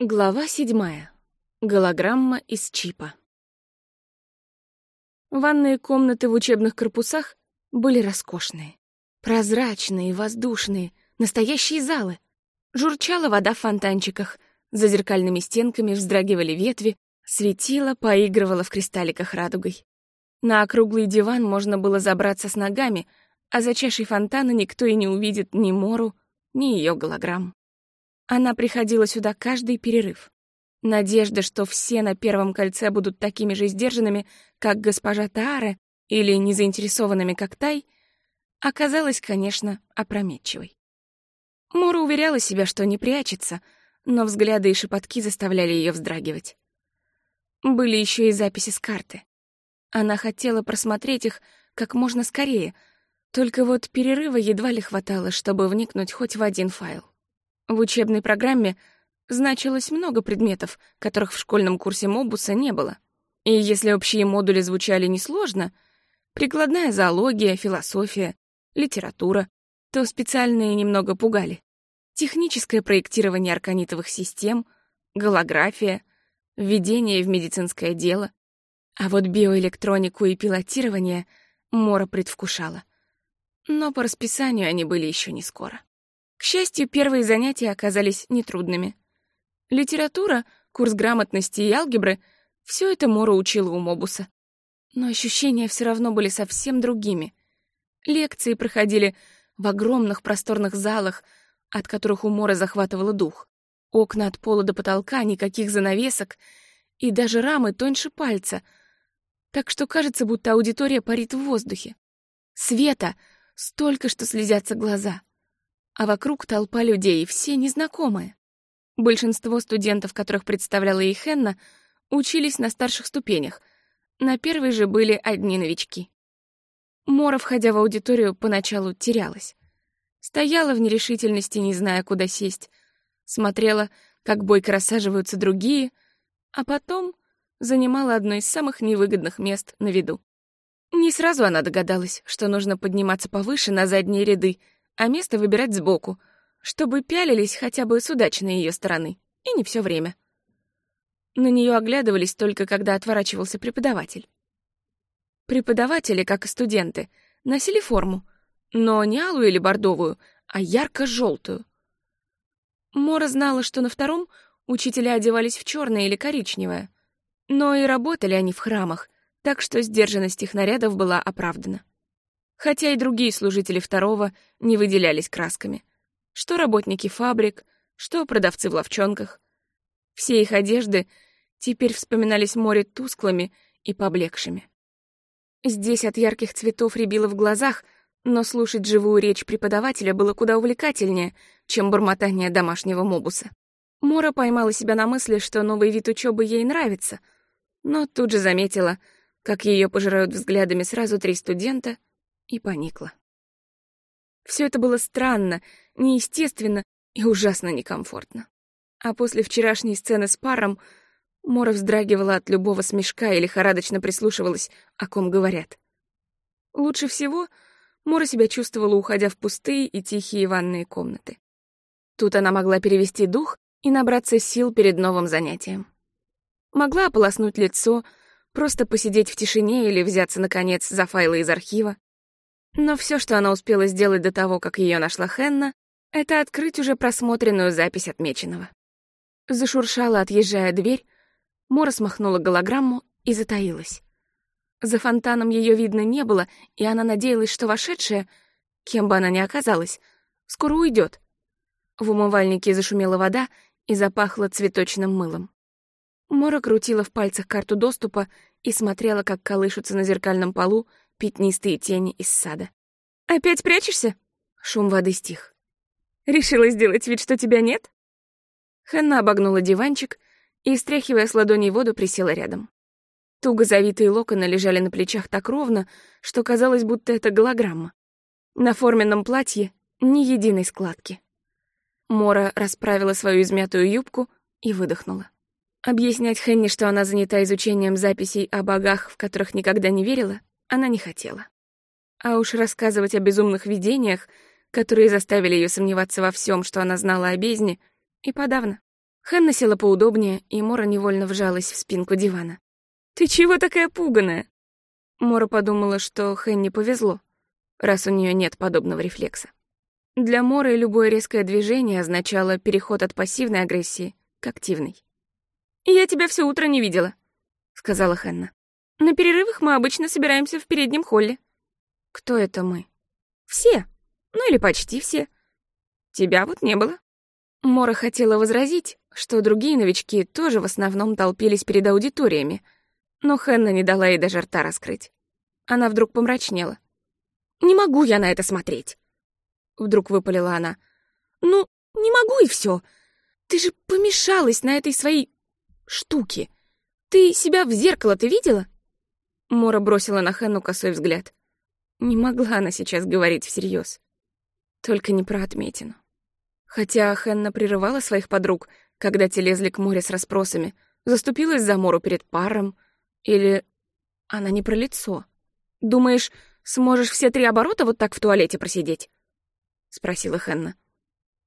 Глава седьмая. Голограмма из чипа. Ванные комнаты в учебных корпусах были роскошные. Прозрачные, воздушные, настоящие залы. Журчала вода в фонтанчиках, за зеркальными стенками вздрагивали ветви, светило поигрывало в кристалликах радугой. На округлый диван можно было забраться с ногами, а за чашей фонтана никто и не увидит ни Мору, ни ее голограмм. Она приходила сюда каждый перерыв. Надежда, что все на первом кольце будут такими же сдержанными, как госпожа Тааре, или незаинтересованными, как Тай, оказалась, конечно, опрометчивой. Мора уверяла себя, что не прячется, но взгляды и шепотки заставляли ее вздрагивать. Были еще и записи с карты. Она хотела просмотреть их как можно скорее, только вот перерыва едва ли хватало, чтобы вникнуть хоть в один файл. В учебной программе значилось много предметов, которых в школьном курсе Мобуса не было. И если общие модули звучали несложно, прикладная зоология, философия, литература, то специальные немного пугали. Техническое проектирование арканитовых систем, голография, введение в медицинское дело. А вот биоэлектронику и пилотирование Мора предвкушала. Но по расписанию они были еще не скоро. К счастью, первые занятия оказались нетрудными. Литература, курс грамотности и алгебры — все это Мора учила у Мобуса. Но ощущения все равно были совсем другими. Лекции проходили в огромных просторных залах, от которых у Мора захватывало дух. Окна от пола до потолка, никаких занавесок и даже рамы тоньше пальца. Так что кажется, будто аудитория парит в воздухе. Света столько, что слезятся глаза — а вокруг толпа людей, все незнакомые. Большинство студентов, которых представляла и Хенна, учились на старших ступенях, на первой же были одни новички. Мора, входя в аудиторию, поначалу терялась. Стояла в нерешительности, не зная, куда сесть, смотрела, как бойко рассаживаются другие, а потом занимала одно из самых невыгодных мест на виду. Не сразу она догадалась, что нужно подниматься повыше на задние ряды — а место выбирать сбоку, чтобы пялились хотя бы с удачной ее стороны, и не все время. На нее оглядывались только когда отворачивался преподаватель. Преподаватели, как и студенты, носили форму, но не алую или бордовую, а ярко-желтую. Мора знала, что на втором учителя одевались в черное или коричневое, но и работали они в храмах, так что сдержанность их нарядов была оправдана хотя и другие служители второго не выделялись красками. Что работники фабрик, что продавцы в ловчонках. Все их одежды теперь вспоминались море тусклыми и поблекшими. Здесь от ярких цветов рябило в глазах, но слушать живую речь преподавателя было куда увлекательнее, чем бормотание домашнего мобуса. Мора поймала себя на мысли, что новый вид учебы ей нравится, но тут же заметила, как ее пожирают взглядами сразу три студента — и поникла. Все это было странно, неестественно и ужасно некомфортно. А после вчерашней сцены с паром Мора вздрагивала от любого смешка и лихорадочно прислушивалась, о ком говорят. Лучше всего Мора себя чувствовала, уходя в пустые и тихие ванные комнаты. Тут она могла перевести дух и набраться сил перед новым занятием. Могла ополоснуть лицо, просто посидеть в тишине или взяться, наконец, за файлы из архива. Но все, что она успела сделать до того, как ее нашла Хенна, это открыть уже просмотренную запись отмеченного. Зашуршала, отъезжая дверь, Мора смахнула голограмму и затаилась. За фонтаном ее видно не было, и она надеялась, что вошедшая, кем бы она ни оказалась, скоро уйдет. В умывальнике зашумела вода и запахло цветочным мылом. Мора крутила в пальцах карту доступа и смотрела, как колышутся на зеркальном полу пятнистые тени из сада. «Опять прячешься?» Шум воды стих. «Решила сделать вид, что тебя нет?» Ханна обогнула диванчик и, стряхивая с ладоней воду, присела рядом. Туго завитые локоны лежали на плечах так ровно, что казалось, будто это голограмма. На форменном платье ни единой складки. Мора расправила свою измятую юбку и выдохнула. Объяснять Хенни, что она занята изучением записей о богах, в которых никогда не верила, она не хотела. А уж рассказывать о безумных видениях, которые заставили ее сомневаться во всем, что она знала о бездне, и подавно. Ханна села поудобнее, и Мора невольно вжалась в спинку дивана. «Ты чего такая пуганая?» Мора подумала, что Хенни повезло, раз у нее нет подобного рефлекса. Для Моры любое резкое движение означало переход от пассивной агрессии к активной. «Я тебя все утро не видела», — сказала Хенна. «На перерывах мы обычно собираемся в переднем холле». «Кто это мы?» «Все. Ну или почти все. Тебя вот не было». Мора хотела возразить, что другие новички тоже в основном толпились перед аудиториями, но Хенна не дала ей даже рта раскрыть. Она вдруг помрачнела. «Не могу я на это смотреть!» Вдруг выпалила она. «Ну, не могу и все. Ты же помешалась на этой своей штуке. Ты себя в зеркало ты видела?» Мора бросила на Хенну косой взгляд. Не могла она сейчас говорить всерьез. Только не про отметину. Хотя Хенна прерывала своих подруг, когда те лезли к море с расспросами, заступилась за Мору перед паром, или она не про лицо. Думаешь, сможешь все три оборота вот так в туалете просидеть? Спросила Хенна.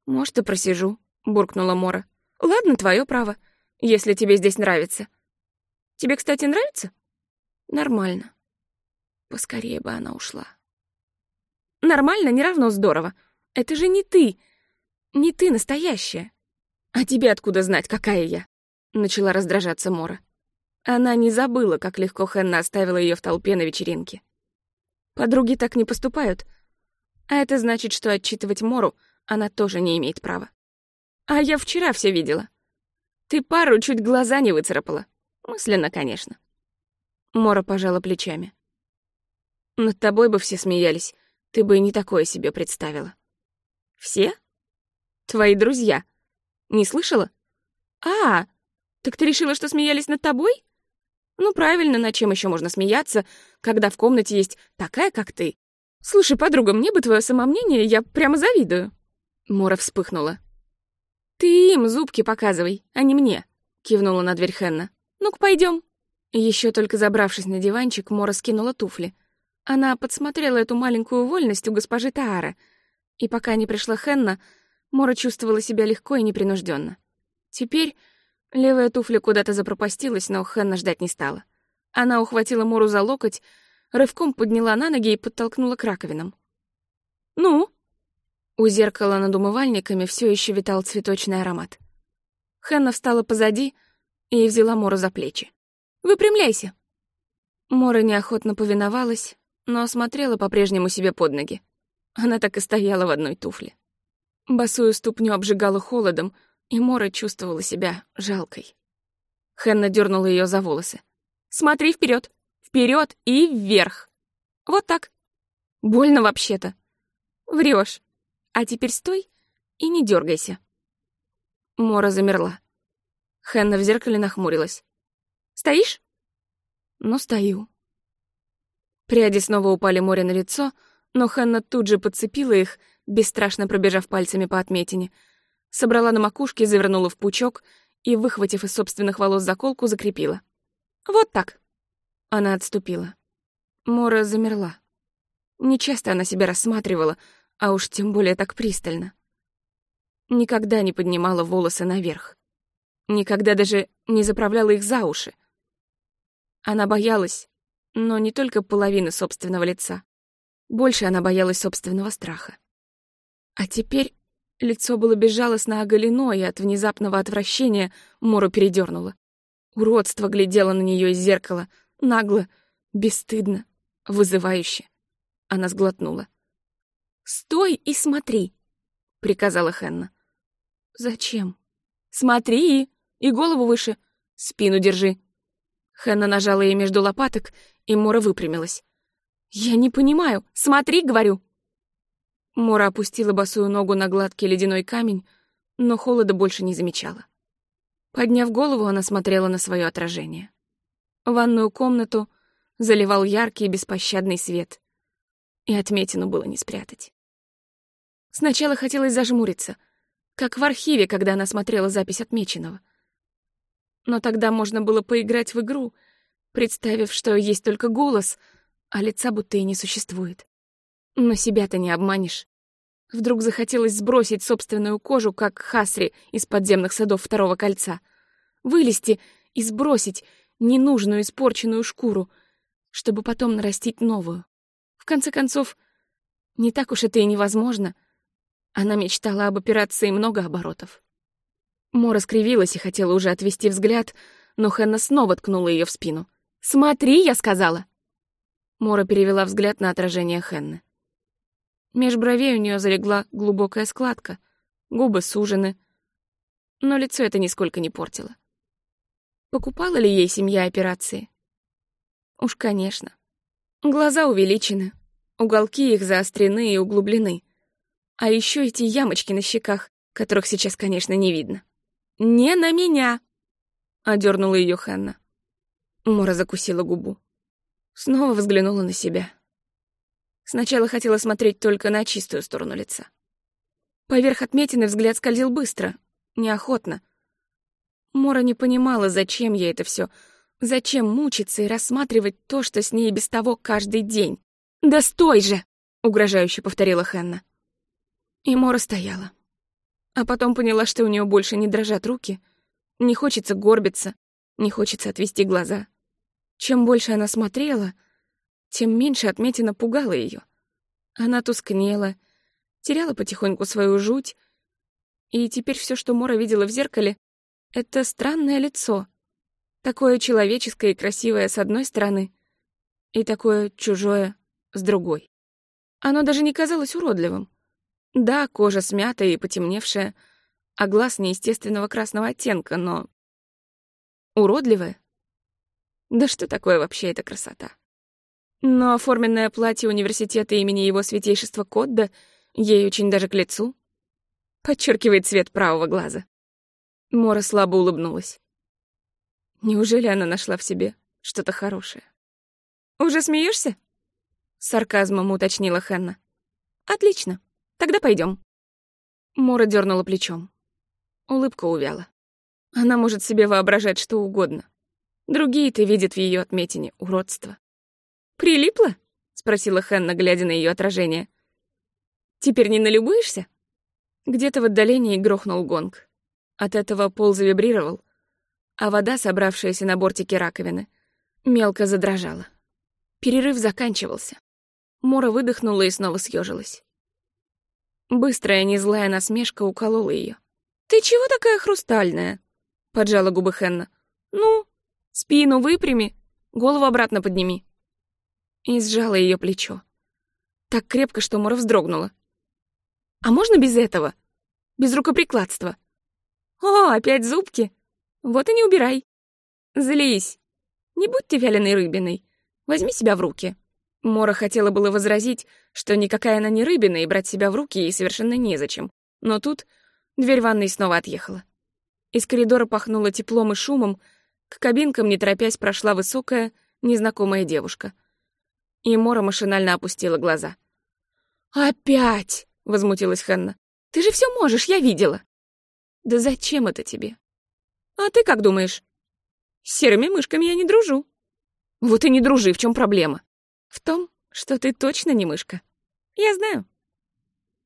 Может, и просижу, буркнула Мора. Ладно, твое право, если тебе здесь нравится. Тебе, кстати, нравится? Нормально. Поскорее бы она ушла. Нормально не равно здорово. Это же не ты. Не ты настоящая. А тебе откуда знать, какая я? Начала раздражаться Мора. Она не забыла, как легко Хенна оставила ее в толпе на вечеринке. Подруги так не поступают. А это значит, что отчитывать Мору она тоже не имеет права. А я вчера все видела. Ты пару чуть глаза не выцарапала. Мысленно, конечно. Мора пожала плечами. Над тобой бы все смеялись. Ты бы и не такое себе представила. Все? Твои друзья. Не слышала? А, так ты решила, что смеялись над тобой? Ну, правильно, над чем еще можно смеяться, когда в комнате есть такая, как ты? Слушай, подруга, мне бы твое самомнение, я прямо завидую. Мора вспыхнула. Ты им зубки показывай, а не мне, кивнула на дверь Хенна. Ну-ка, пойдем. Еще только забравшись на диванчик, Мора скинула туфли. Она подсмотрела эту маленькую вольность у госпожи Таара, и пока не пришла Хенна, Мора чувствовала себя легко и непринужденно. Теперь Левая туфля куда-то запропастилась, но Ханна ждать не стала. Она ухватила Мору за локоть, рывком подняла на ноги и подтолкнула к раковинам. «Ну?» У зеркала над умывальниками все еще витал цветочный аромат. Ханна встала позади и взяла Мору за плечи. «Выпрямляйся!» Мора неохотно повиновалась, но смотрела по-прежнему себе под ноги. Она так и стояла в одной туфле. Босую ступню обжигала холодом, и Мора чувствовала себя жалкой. Хенна дернула ее за волосы. «Смотри вперед, вперед и вверх. Вот так. Больно вообще-то. Врешь. А теперь стой и не дергайся. Мора замерла. Хенна в зеркале нахмурилась. «Стоишь?» «Ну, стою». Пряди снова упали Море на лицо, но Хенна тут же подцепила их, бесстрашно пробежав пальцами по отметине — собрала на макушке, завернула в пучок и, выхватив из собственных волос заколку, закрепила. «Вот так». Она отступила. Мора замерла. Нечасто она себя рассматривала, а уж тем более так пристально. Никогда не поднимала волосы наверх. Никогда даже не заправляла их за уши. Она боялась, но не только половины собственного лица. Больше она боялась собственного страха. А теперь Лицо было безжалостно оголено, и от внезапного отвращения Мору передернуло. Уродство глядело на нее из зеркала, нагло, бесстыдно, вызывающе. Она сглотнула. «Стой и смотри!» — приказала Хенна. «Зачем?» «Смотри! И голову выше! Спину держи!» Хенна нажала ей между лопаток, и Мора выпрямилась. «Я не понимаю! Смотри, говорю!» Мора опустила босую ногу на гладкий ледяной камень, но холода больше не замечала. Подняв голову, она смотрела на свое отражение. Ванную комнату заливал яркий и беспощадный свет, и отметину было не спрятать. Сначала хотелось зажмуриться, как в архиве, когда она смотрела запись отмеченного. Но тогда можно было поиграть в игру, представив, что есть только голос, а лица будто и не существует. Но себя-то не обманешь. Вдруг захотелось сбросить собственную кожу, как Хасри из подземных садов второго кольца. Вылезти и сбросить ненужную испорченную шкуру, чтобы потом нарастить новую. В конце концов, не так уж это и невозможно. Она мечтала об операции много оборотов. Мора скривилась и хотела уже отвести взгляд, но Хенна снова ткнула ее в спину. «Смотри!» — я сказала. Мора перевела взгляд на отражение Хенны. Меж бровей у нее залегла глубокая складка, губы сужены, но лицо это нисколько не портило. Покупала ли ей семья операции? Уж, конечно. Глаза увеличены, уголки их заострены и углублены. А еще эти ямочки на щеках, которых сейчас, конечно, не видно. «Не на меня!» — одернула ее Ханна. Мора закусила губу. Снова взглянула на себя. Сначала хотела смотреть только на чистую сторону лица. Поверх отметины взгляд скользил быстро, неохотно. Мора не понимала, зачем ей это все, зачем мучиться и рассматривать то, что с ней без того каждый день. «Да стой же!» — угрожающе повторила Ханна. И Мора стояла. А потом поняла, что у нее больше не дрожат руки, не хочется горбиться, не хочется отвести глаза. Чем больше она смотрела — тем меньше отметина пугала ее. Она тускнела, теряла потихоньку свою жуть, и теперь все, что Мора видела в зеркале, — это странное лицо, такое человеческое и красивое с одной стороны, и такое чужое с другой. Оно даже не казалось уродливым. Да, кожа смятая и потемневшая, а глаз неестественного красного оттенка, но... Уродливая? Да что такое вообще эта красота? Но оформленное платье университета имени его святейшества Кодда ей очень даже к лицу. Подчеркивает цвет правого глаза. Мора слабо улыбнулась. Неужели она нашла в себе что-то хорошее? «Уже смеешься? Сарказмом уточнила Хенна. «Отлично. Тогда пойдем. Мора дернула плечом. Улыбка увяла. Она может себе воображать что угодно. Другие-то видят в ее отметине уродство. «Прилипла?» — спросила Ханна, глядя на ее отражение. «Теперь не налюбуешься?» Где-то в отдалении грохнул гонг. От этого пол завибрировал, а вода, собравшаяся на бортике раковины, мелко задрожала. Перерыв заканчивался. Мора выдохнула и снова съежилась. Быстрая, незлая насмешка уколола ее. «Ты чего такая хрустальная?» — поджала губы Хенна. «Ну, спину выпрями, голову обратно подними» и сжала ее плечо. Так крепко, что Мора вздрогнула. «А можно без этого? Без рукоприкладства?» «О, опять зубки! Вот и не убирай. Злись. Не будь ты вяленой рыбиной. Возьми себя в руки». Мора хотела было возразить, что никакая она не рыбина, и брать себя в руки ей совершенно незачем. Но тут дверь ванной снова отъехала. Из коридора пахнуло теплом и шумом, к кабинкам, не торопясь, прошла высокая, незнакомая девушка — и Мора машинально опустила глаза. «Опять!» — возмутилась Ханна. «Ты же все можешь, я видела!» «Да зачем это тебе?» «А ты как думаешь?» «С серыми мышками я не дружу». «Вот и не дружи, в чем проблема?» «В том, что ты точно не мышка. Я знаю».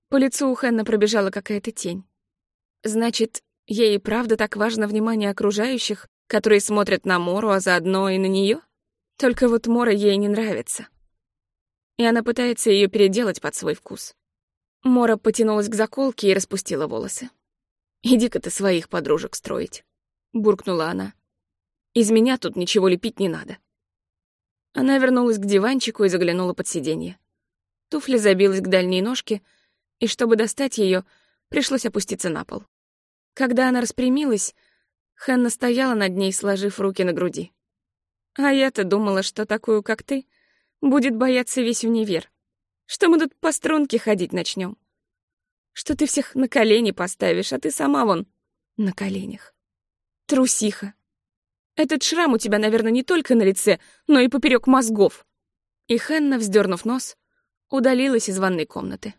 По лицу у Хэнна пробежала какая-то тень. «Значит, ей правда так важно внимание окружающих, которые смотрят на Мору, а заодно и на нее? Только вот Мора ей не нравится и она пытается ее переделать под свой вкус. Мора потянулась к заколке и распустила волосы. «Иди-ка ты своих подружек строить», — буркнула она. «Из меня тут ничего лепить не надо». Она вернулась к диванчику и заглянула под сиденье. Туфля забилась к дальней ножке, и чтобы достать ее, пришлось опуститься на пол. Когда она распрямилась, Ханна стояла над ней, сложив руки на груди. «А я-то думала, что такую, как ты, Будет бояться весь универ. Что мы тут по струнке ходить начнем? Что ты всех на колени поставишь, а ты сама вон на коленях. Трусиха. Этот шрам у тебя, наверное, не только на лице, но и поперек мозгов. И Хенна, вздернув нос, удалилась из ванной комнаты.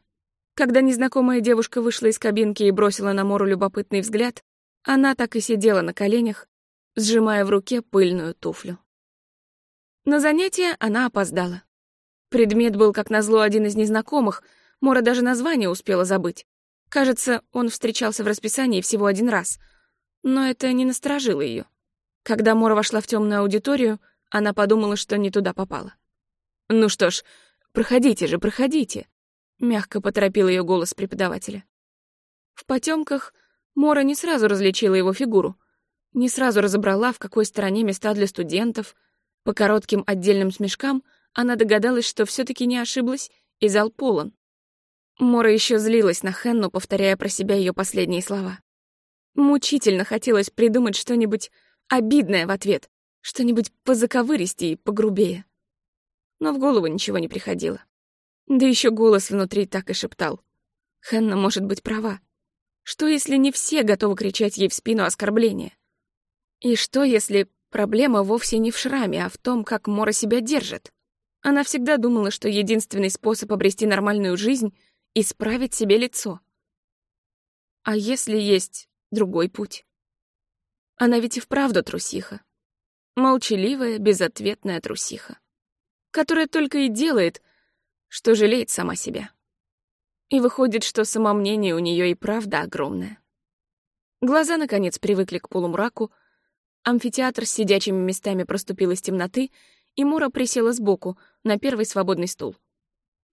Когда незнакомая девушка вышла из кабинки и бросила на Мору любопытный взгляд, она так и сидела на коленях, сжимая в руке пыльную туфлю. На занятие она опоздала. Предмет был, как назло, один из незнакомых, Мора даже название успела забыть. Кажется, он встречался в расписании всего один раз. Но это не насторожило ее. Когда Мора вошла в темную аудиторию, она подумала, что не туда попала. «Ну что ж, проходите же, проходите», — мягко поторопил ее голос преподавателя. В потемках Мора не сразу различила его фигуру, не сразу разобрала, в какой стороне места для студентов. По коротким отдельным смешкам она догадалась, что все таки не ошиблась, и зал полон. Мора еще злилась на Хенну, повторяя про себя ее последние слова. Мучительно хотелось придумать что-нибудь обидное в ответ, что-нибудь позаковыристее и погрубее. Но в голову ничего не приходило. Да еще голос внутри так и шептал. Хенна может быть права. Что, если не все готовы кричать ей в спину оскорбления? И что, если проблема вовсе не в шраме, а в том, как Мора себя держит? Она всегда думала, что единственный способ обрести нормальную жизнь — исправить себе лицо. А если есть другой путь? Она ведь и вправду трусиха. Молчаливая, безответная трусиха, которая только и делает, что жалеет сама себя. И выходит, что самомнение у нее и правда огромное. Глаза, наконец, привыкли к полумраку, амфитеатр с сидячими местами проступил из темноты, и Мора присела сбоку, на первый свободный стул.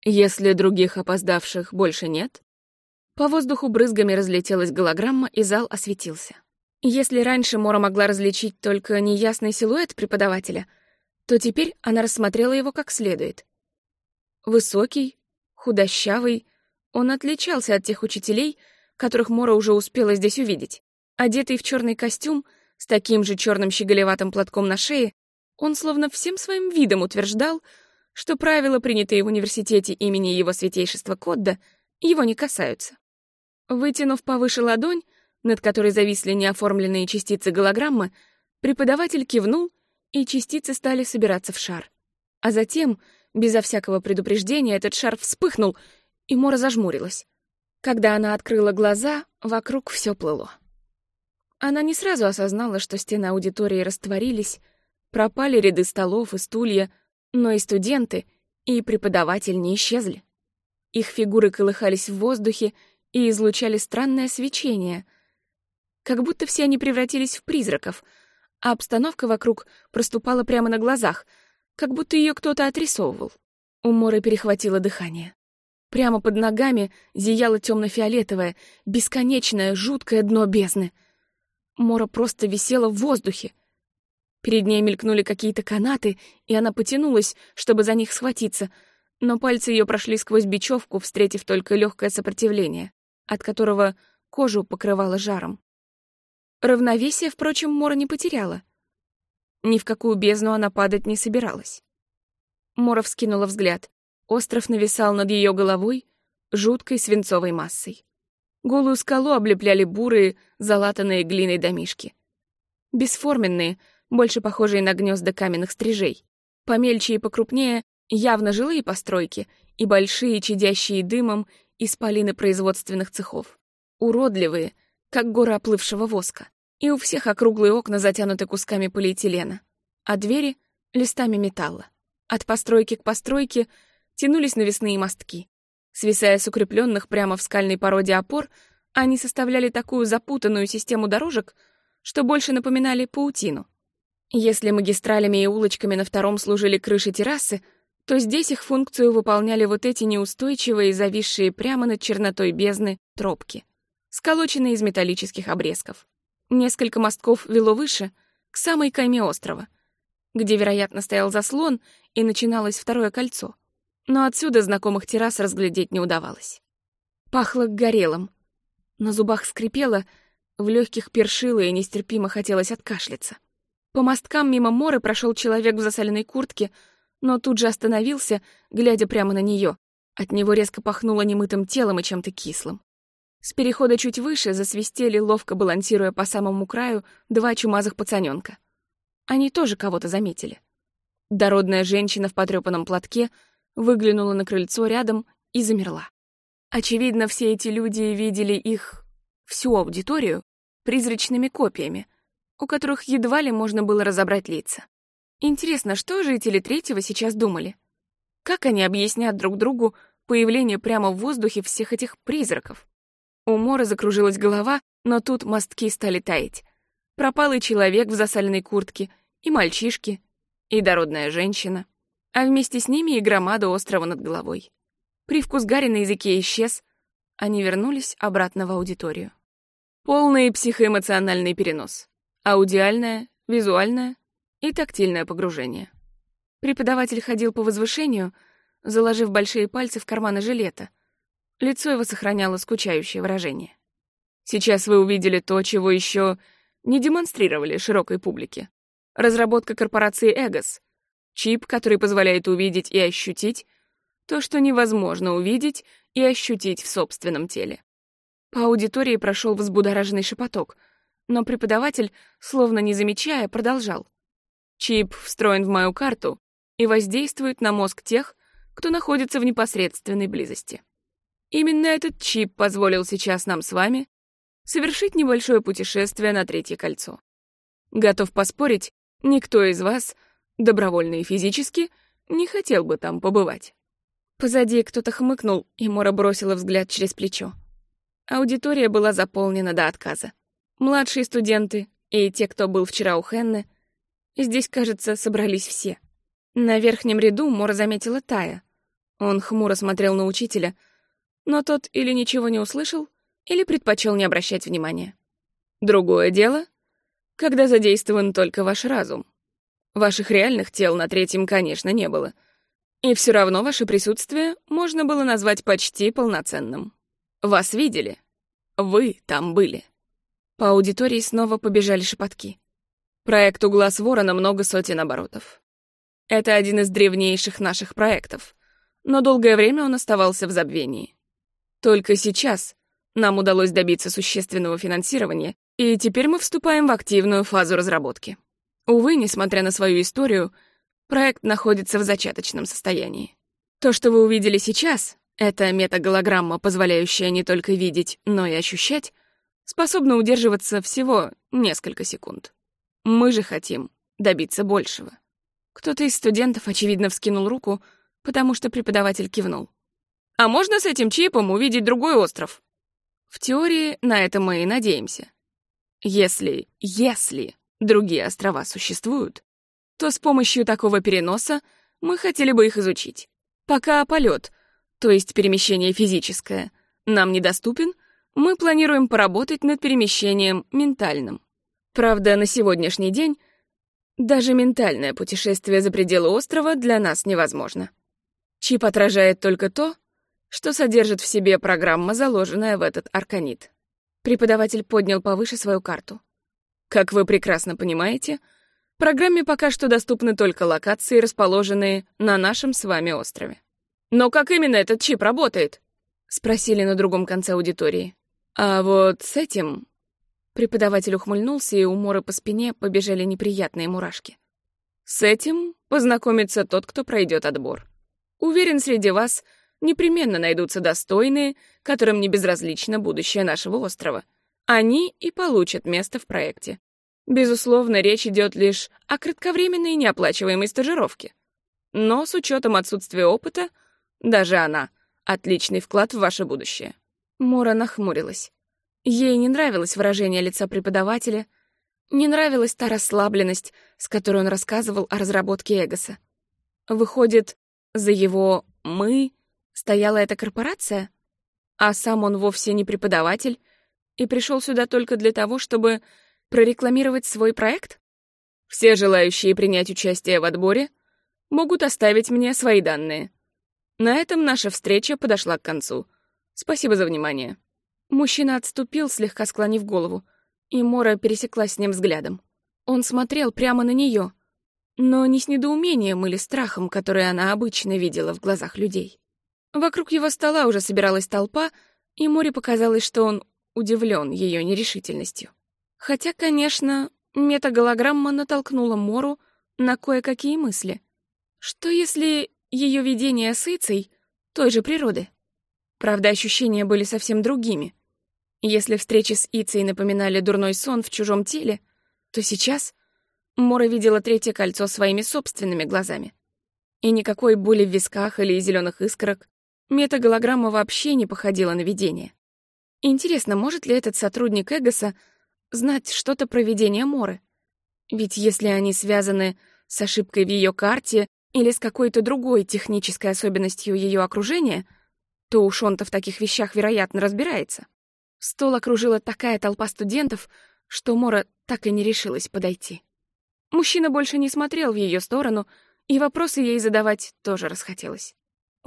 Если других опоздавших больше нет... По воздуху брызгами разлетелась голограмма, и зал осветился. Если раньше Мора могла различить только неясный силуэт преподавателя, то теперь она рассмотрела его как следует. Высокий, худощавый, он отличался от тех учителей, которых Мора уже успела здесь увидеть. Одетый в черный костюм, с таким же черным щеголеватым платком на шее, он словно всем своим видом утверждал, что правила, принятые в университете имени его святейшества Кодда, его не касаются. Вытянув повыше ладонь, над которой зависли неоформленные частицы голограммы, преподаватель кивнул, и частицы стали собираться в шар. А затем, безо всякого предупреждения, этот шар вспыхнул, и Мора зажмурилась. Когда она открыла глаза, вокруг все плыло. Она не сразу осознала, что стены аудитории растворились, пропали ряды столов и стулья, но и студенты, и преподаватель не исчезли. Их фигуры колыхались в воздухе и излучали странное свечение, как будто все они превратились в призраков, а обстановка вокруг проступала прямо на глазах, как будто ее кто-то отрисовывал. У Моры перехватило дыхание. Прямо под ногами зияло темно-фиолетовое, бесконечное, жуткое дно бездны. Мора просто висела в воздухе, Перед ней мелькнули какие-то канаты, и она потянулась, чтобы за них схватиться, но пальцы ее прошли сквозь бечевку, встретив только легкое сопротивление, от которого кожу покрывало жаром. Равновесие, впрочем, Мора не потеряла. Ни в какую бездну она падать не собиралась. Мора вскинула взгляд. Остров нависал над ее головой жуткой свинцовой массой. Голую скалу облепляли бурые, залатанные глиной домишки. Бесформенные, больше похожие на гнезда каменных стрижей. Помельче и покрупнее явно жилые постройки и большие, чадящие дымом исполины производственных цехов. Уродливые, как горы оплывшего воска. И у всех округлые окна затянуты кусками полиэтилена, а двери — листами металла. От постройки к постройке тянулись навесные мостки. Свисая с укрепленных прямо в скальной породе опор, они составляли такую запутанную систему дорожек, что больше напоминали паутину — если магистралями и улочками на втором служили крыши террасы, то здесь их функцию выполняли вот эти неустойчивые, зависшие прямо над чернотой бездны, тропки, сколоченные из металлических обрезков. Несколько мостков вело выше, к самой кайме острова, где, вероятно, стоял заслон и начиналось второе кольцо. Но отсюда знакомых террас разглядеть не удавалось. Пахло горелым. На зубах скрипело, в легких першило и нестерпимо хотелось откашляться. По мосткам мимо Моры прошел человек в засаленной куртке, но тут же остановился, глядя прямо на нее. От него резко пахнуло немытым телом и чем-то кислым. С перехода чуть выше засвистели, ловко балансируя по самому краю, два чумазых пацаненка. Они тоже кого-то заметили. Дородная женщина в потрепанном платке выглянула на крыльцо рядом и замерла. Очевидно, все эти люди видели их, всю аудиторию, призрачными копиями — у которых едва ли можно было разобрать лица. Интересно, что жители третьего сейчас думали? Как они объяснят друг другу, появление прямо в воздухе всех этих призраков. У Мора закружилась голова, но тут мостки стали таять. Пропал и человек в засаленной куртке, и мальчишки, и дородная женщина, а вместе с ними и громада острова над головой. Привкус Гарри на языке исчез, они вернулись обратно в аудиторию. Полный психоэмоциональный перенос. Аудиальное, визуальное и тактильное погружение. Преподаватель ходил по возвышению, заложив большие пальцы в карманы жилета. Лицо его сохраняло скучающее выражение. Сейчас вы увидели то, чего еще не демонстрировали широкой публике. Разработка корпорации Эгос. Чип, который позволяет увидеть и ощутить то, что невозможно увидеть и ощутить в собственном теле. По аудитории прошел взбудораженный шепоток, но преподаватель, словно не замечая, продолжал. Чип встроен в мою карту и воздействует на мозг тех, кто находится в непосредственной близости. Именно этот чип позволил сейчас нам с вами совершить небольшое путешествие на Третье кольцо. Готов поспорить, никто из вас, добровольно и физически, не хотел бы там побывать. Позади кто-то хмыкнул, и Мора бросила взгляд через плечо. Аудитория была заполнена до отказа. Младшие студенты и те, кто был вчера у Хенны, здесь, кажется, собрались все. На верхнем ряду Мора заметила Тая. Он хмуро смотрел на учителя, но тот или ничего не услышал, или предпочел не обращать внимания. Другое дело, когда задействован только ваш разум. Ваших реальных тел на третьем, конечно, не было. И все равно ваше присутствие можно было назвать почти полноценным. Вас видели. Вы там были. По аудитории снова побежали шепотки. Проекту «Глаз ворона» много сотен оборотов. Это один из древнейших наших проектов, но долгое время он оставался в забвении. Только сейчас нам удалось добиться существенного финансирования, и теперь мы вступаем в активную фазу разработки. Увы, несмотря на свою историю, проект находится в зачаточном состоянии. То, что вы увидели сейчас, эта метаголограмма, позволяющая не только видеть, но и ощущать, способна удерживаться всего несколько секунд. Мы же хотим добиться большего. Кто-то из студентов, очевидно, вскинул руку, потому что преподаватель кивнул. «А можно с этим чипом увидеть другой остров?» В теории на это мы и надеемся. Если, если другие острова существуют, то с помощью такого переноса мы хотели бы их изучить. Пока полет то есть перемещение физическое, нам недоступен, мы планируем поработать над перемещением ментальным. Правда, на сегодняшний день даже ментальное путешествие за пределы острова для нас невозможно. Чип отражает только то, что содержит в себе программа, заложенная в этот арканит. Преподаватель поднял повыше свою карту. Как вы прекрасно понимаете, программе пока что доступны только локации, расположенные на нашем с вами острове. «Но как именно этот чип работает?» — спросили на другом конце аудитории. «А вот с этим...» Преподаватель ухмыльнулся, и у Моры по спине побежали неприятные мурашки. «С этим познакомится тот, кто пройдет отбор. Уверен, среди вас непременно найдутся достойные, которым не безразлично будущее нашего острова. Они и получат место в проекте. Безусловно, речь идет лишь о кратковременной неоплачиваемой стажировке. Но с учетом отсутствия опыта — даже она — отличный вклад в ваше будущее». Мора нахмурилась. Ей не нравилось выражение лица преподавателя, не нравилась та расслабленность, с которой он рассказывал о разработке Эгоса. Выходит, за его «мы» стояла эта корпорация? А сам он вовсе не преподаватель и пришел сюда только для того, чтобы прорекламировать свой проект? Все желающие принять участие в отборе могут оставить мне свои данные. На этом наша встреча подошла к концу. Спасибо за внимание. Мужчина отступил, слегка склонив голову, и Мора пересеклась с ним взглядом. Он смотрел прямо на нее, но не с недоумением или страхом, который она обычно видела в глазах людей. Вокруг его стола уже собиралась толпа, и Море показалось, что он удивлен ее нерешительностью. Хотя, конечно, метаголограмма натолкнула Мору на кое-какие мысли. Что если ее видение с Ицей той же природы. Правда, ощущения были совсем другими. Если встречи с Ицей напоминали дурной сон в чужом теле, то сейчас Мора видела третье кольцо своими собственными глазами. И никакой боли в висках или зеленых искорок, Метаголограмма вообще не походила на видение. Интересно, может ли этот сотрудник Эгоса знать что-то про видение Моры? Ведь если они связаны с ошибкой в ее карте или с какой-то другой технической особенностью ее окружения, то уж он-то в таких вещах, вероятно, разбирается. Стол окружила такая толпа студентов, что Мора так и не решилась подойти. Мужчина больше не смотрел в ее сторону, и вопросы ей задавать тоже расхотелось.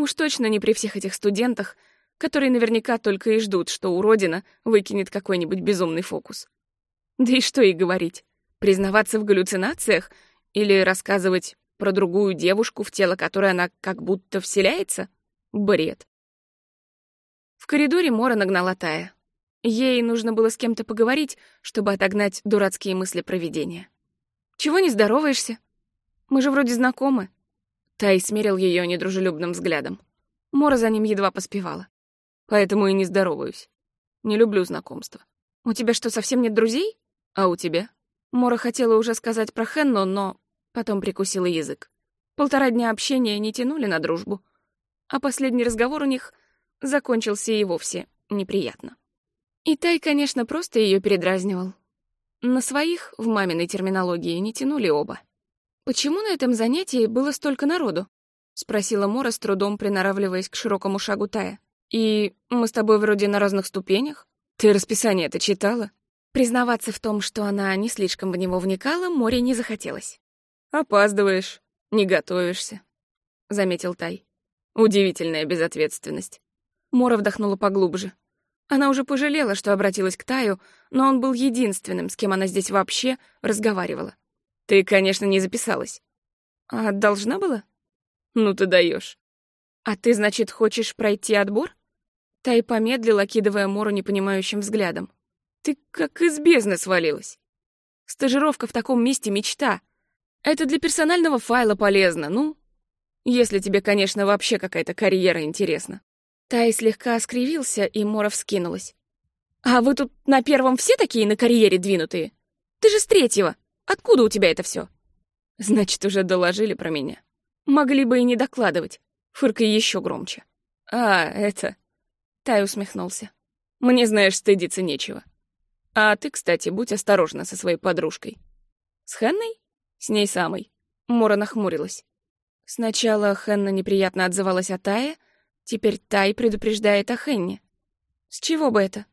Уж точно не при всех этих студентах, которые наверняка только и ждут, что уродина выкинет какой-нибудь безумный фокус. Да и что ей говорить? Признаваться в галлюцинациях или рассказывать про другую девушку, в тело которой она как будто вселяется? Бред. В коридоре Мора нагнала Тая. Ей нужно было с кем-то поговорить, чтобы отогнать дурацкие мысли провидения. «Чего не здороваешься? Мы же вроде знакомы». Тай смерил ее недружелюбным взглядом. Мора за ним едва поспевала. «Поэтому и не здороваюсь. Не люблю знакомства. У тебя что, совсем нет друзей? А у тебя?» Мора хотела уже сказать про Хенну, но потом прикусила язык. Полтора дня общения не тянули на дружбу, а последний разговор у них закончился и вовсе неприятно. И Тай, конечно, просто ее передразнивал. На своих, в маминой терминологии, не тянули оба. «Почему на этом занятии было столько народу?» — спросила Мора с трудом, приноравливаясь к широкому шагу Тая. «И мы с тобой вроде на разных ступенях? Ты расписание это читала?» Признаваться в том, что она не слишком в него вникала, Море не захотелось. «Опаздываешь, не готовишься», — заметил Тай. «Удивительная безответственность». Мора вдохнула поглубже. Она уже пожалела, что обратилась к Таю, но он был единственным, с кем она здесь вообще разговаривала. «Ты, конечно, не записалась». «А должна была?» «Ну ты даешь. «А ты, значит, хочешь пройти отбор?» Тай помедлил, окидывая Мору непонимающим взглядом. «Ты как из бездны свалилась. Стажировка в таком месте — мечта. Это для персонального файла полезно, ну, если тебе, конечно, вообще какая-то карьера интересна». Тай слегка скривился, и Мора вскинулась. «А вы тут на первом все такие на карьере двинутые? Ты же с третьего. Откуда у тебя это все? «Значит, уже доложили про меня. Могли бы и не докладывать. Фыркай еще громче». «А, это...» Тай усмехнулся. «Мне, знаешь, стыдиться нечего. А ты, кстати, будь осторожна со своей подружкой». «С Хенной?» «С ней самой». Мора нахмурилась. Сначала Хенна неприятно отзывалась о Тае, Теперь Тай предупреждает о Хенне. С чего бы это?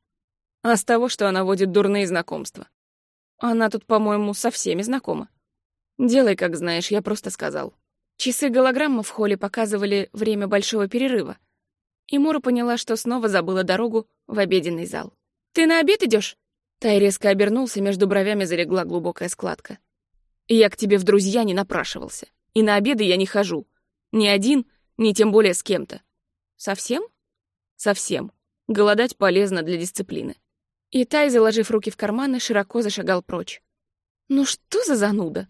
А с того, что она водит дурные знакомства. Она тут, по-моему, со всеми знакома. Делай, как знаешь, я просто сказал. Часы голограммы в холле показывали время большого перерыва. И Мура поняла, что снова забыла дорогу в обеденный зал. «Ты на обед идешь? Тай резко обернулся, между бровями залегла глубокая складка. «Я к тебе в друзья не напрашивался. И на обеды я не хожу. Ни один, ни тем более с кем-то. Совсем? Совсем. Голодать полезно для дисциплины. И Тай, заложив руки в карманы, широко зашагал прочь. Ну что за зануда?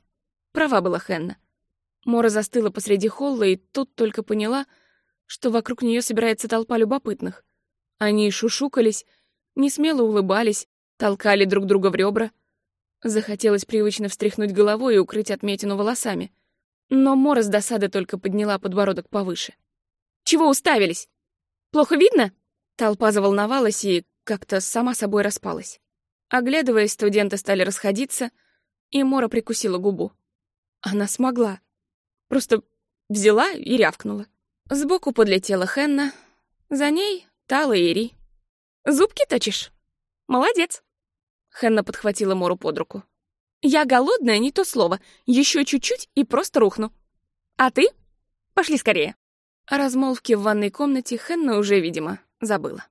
Права была Хенна. Мора застыла посреди холла и тут только поняла, что вокруг нее собирается толпа любопытных. Они шушукались, несмело улыбались, толкали друг друга в ребра. Захотелось привычно встряхнуть головой и укрыть отметину волосами. Но Мора с досады только подняла подбородок повыше. Чего уставились? Плохо видно?» Толпа заволновалась и как-то сама собой распалась. Оглядываясь, студенты стали расходиться, и Мора прикусила губу. Она смогла. Просто взяла и рявкнула. Сбоку подлетела Хенна, за ней Тала и Ри. «Зубки точишь? Молодец!» Хенна подхватила Мору под руку. «Я голодная, не то слово. Еще чуть-чуть и просто рухну. А ты? Пошли скорее!» О размолвке в ванной комнате Хенна уже, видимо, забыла.